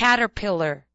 caterpillar.